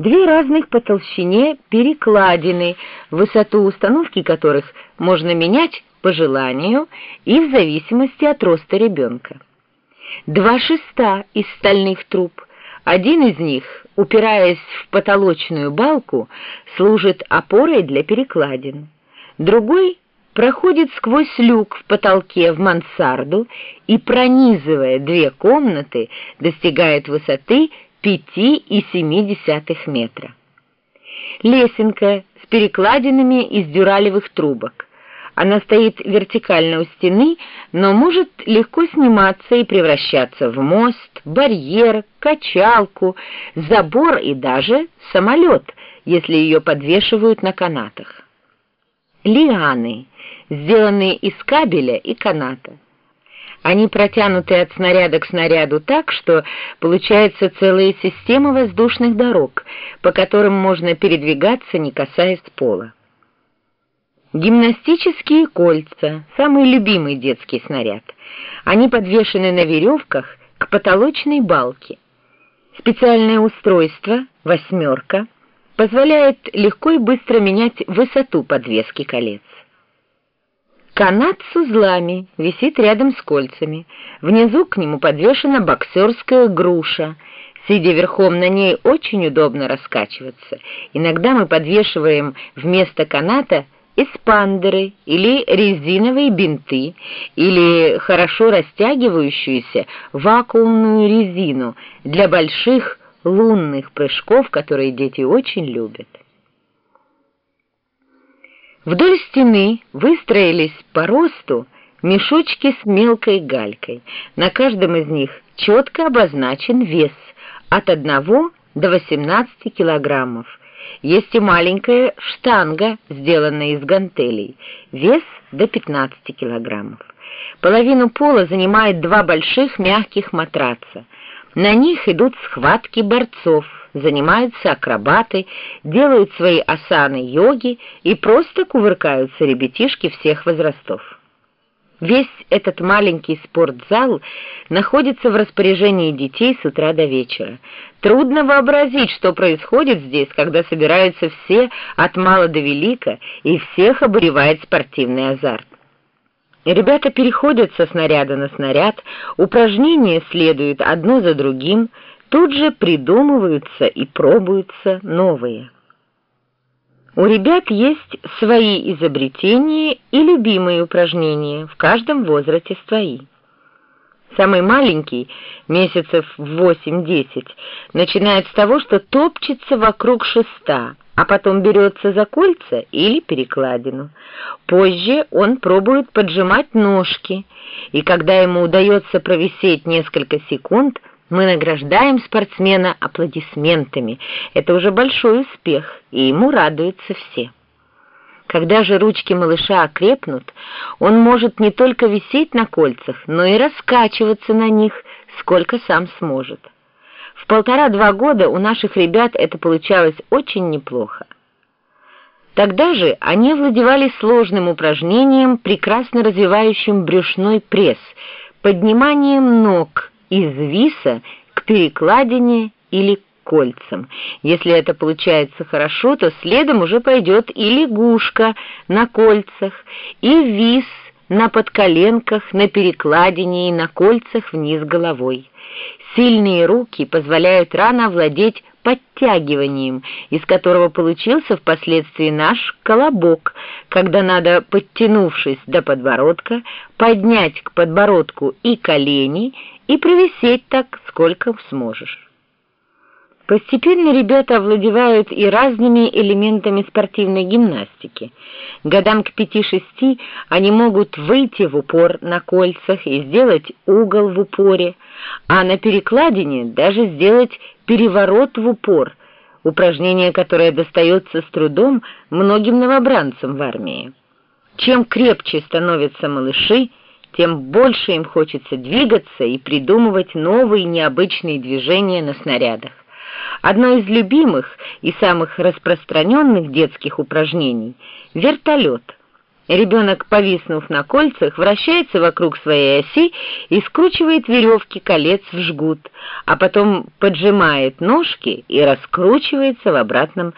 две разных по толщине перекладины, высоту установки которых можно менять по желанию и в зависимости от роста ребенка. Два шеста из стальных труб, один из них, упираясь в потолочную балку, служит опорой для перекладин, другой проходит сквозь люк в потолке в мансарду и, пронизывая две комнаты, достигает высоты 5,7 метра. Лесенка с перекладинами из дюралевых трубок. Она стоит вертикально у стены, но может легко сниматься и превращаться в мост, барьер, качалку, забор и даже самолет, если ее подвешивают на канатах. Лианы, сделанные из кабеля и каната. Они протянуты от снаряда к снаряду так, что получается целая система воздушных дорог, по которым можно передвигаться, не касаясь пола. Гимнастические кольца – самый любимый детский снаряд. Они подвешены на веревках к потолочной балке. Специальное устройство «восьмерка» позволяет легко и быстро менять высоту подвески колец. Канат с узлами висит рядом с кольцами. Внизу к нему подвешена боксерская груша. Сидя верхом на ней, очень удобно раскачиваться. Иногда мы подвешиваем вместо каната эспандеры или резиновые бинты, или хорошо растягивающуюся вакуумную резину для больших лунных прыжков, которые дети очень любят. Вдоль стены выстроились по росту мешочки с мелкой галькой. На каждом из них четко обозначен вес от 1 до 18 килограммов. Есть и маленькая штанга, сделанная из гантелей, вес до 15 килограммов. Половину пола занимает два больших мягких матраца. На них идут схватки борцов – занимаются акробаты, делают свои асаны йоги и просто кувыркаются ребятишки всех возрастов. Весь этот маленький спортзал находится в распоряжении детей с утра до вечера. Трудно вообразить, что происходит здесь, когда собираются все от мала до велика, и всех обуревает спортивный азарт. Ребята переходят со снаряда на снаряд, упражнения следуют одно за другим, тут же придумываются и пробуются новые. У ребят есть свои изобретения и любимые упражнения, в каждом возрасте свои. Самый маленький, месяцев 8-10, начинает с того, что топчется вокруг шеста, а потом берется за кольца или перекладину. Позже он пробует поджимать ножки, и когда ему удается провисеть несколько секунд, мы награждаем спортсмена аплодисментами. Это уже большой успех, и ему радуются все. Когда же ручки малыша окрепнут, он может не только висеть на кольцах, но и раскачиваться на них, сколько сам сможет. В полтора-два года у наших ребят это получалось очень неплохо. Тогда же они овладевали сложным упражнением, прекрасно развивающим брюшной пресс, подниманием ног, из виса к перекладине или к кольцам. Если это получается хорошо, то следом уже пойдет и лягушка на кольцах, и вис на подколенках, на перекладине и на кольцах вниз головой. Сильные руки позволяют рано овладеть подтягиванием, из которого получился впоследствии наш колобок, когда надо, подтянувшись до подбородка, поднять к подбородку и колени и провисеть так, сколько сможешь. Постепенно ребята овладевают и разными элементами спортивной гимнастики. Годам к пяти-шести они могут выйти в упор на кольцах и сделать угол в упоре, а на перекладине даже сделать переворот в упор, упражнение, которое достается с трудом многим новобранцам в армии. Чем крепче становятся малыши, тем больше им хочется двигаться и придумывать новые необычные движения на снарядах. Одно из любимых и самых распространенных детских упражнений — вертолет. Ребенок, повиснув на кольцах, вращается вокруг своей оси и скручивает веревки колец в жгут, а потом поджимает ножки и раскручивается в обратном